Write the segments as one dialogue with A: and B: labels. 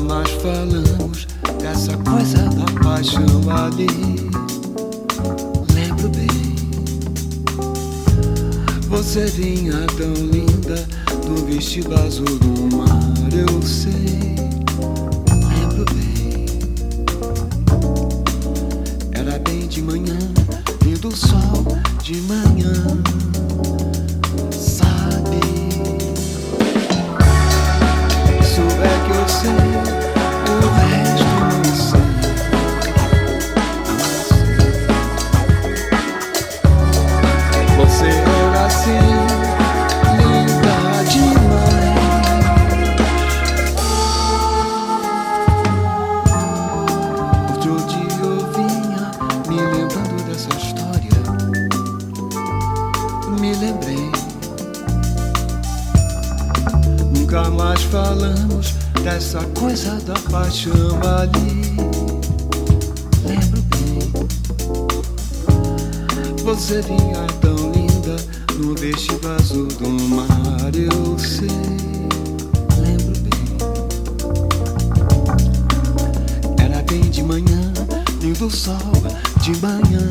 A: mais falamos dessa coisa da paixão ali. Lembro bem. Você vinha tão linda no vestido azul do mar, eu sei. Lembro bem. Era bem de manhã, lindo sol de manhã. Lembrei. Nunca mais falamos dessa coisa da paixão ali. Lembro bem. Você vinha tão linda no vestido azul do mar, eu sei. Lembro bem. Era bem de manhã, lindo sol de manhã,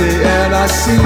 A: Você era assim,